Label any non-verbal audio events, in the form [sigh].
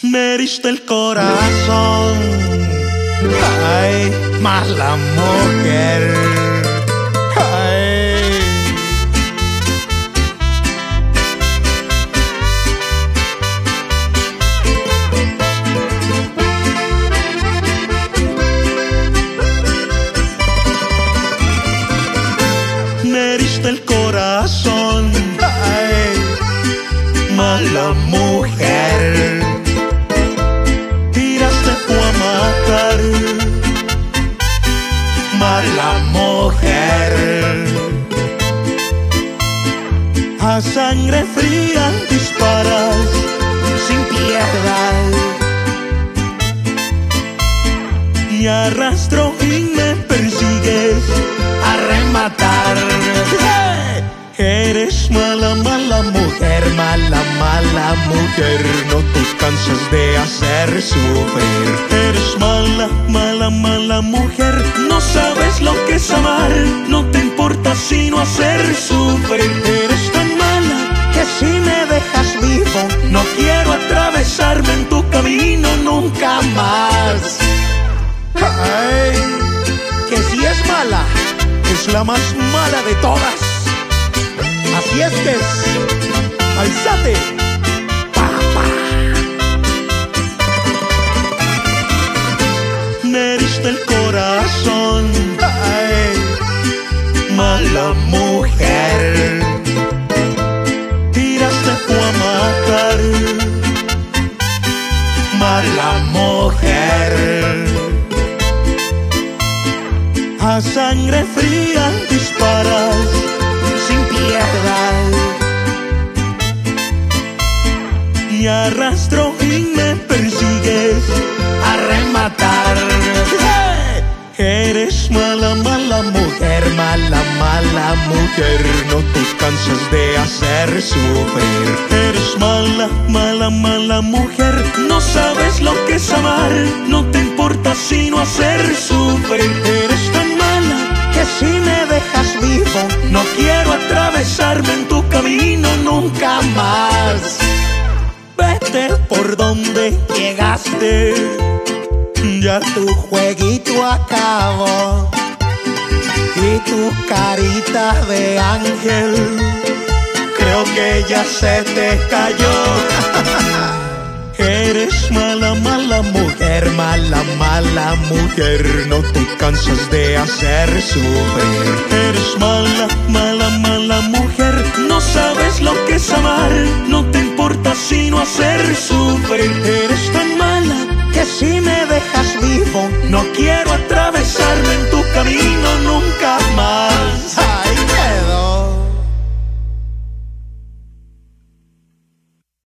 Me el corazón. Ay, mala mujer. Ay. Me el corazón. Ay, mala mujer. Mujer. A sangre fría disparas sin piedad. Y arrastro y me persigues a rematar. Eres mala, mala mujer, mala, mala mujer. No te cansas de hacer sufrir. Eres mala, mala, mala mujer. No sabes lo que es amar. No te importa sino hacer sufrir. Eres tan mala que si me dejas vivo, no quiero atravesarme en tu camino nunca más. Ay, que si es mala, es la más mala de todas. Así es que. Alzate. Mala mujer. Tiraste tú a matar. Mala mujer. A sangre fría mala, mala mujer. No te cansas de hacer sufrir. Eres mala, mala, mala mujer. No sabes lo que es amar. No te importa sino hacer sufrir. Eres tan mala que si me dejas vivo, no quiero atravesarme en tu camino nunca más. Vete por donde llegaste, ya tu jueguito acabó. Y tu carita de ángel, creo que ya se te cayó. [laughs] Eres mala, mala mujer, mala, mala mujer. No te cansas de hacer sufrir. Eres mala, mala, mala mujer. No sabes lo que es amar. No te importa sino hacer sufrir. Eres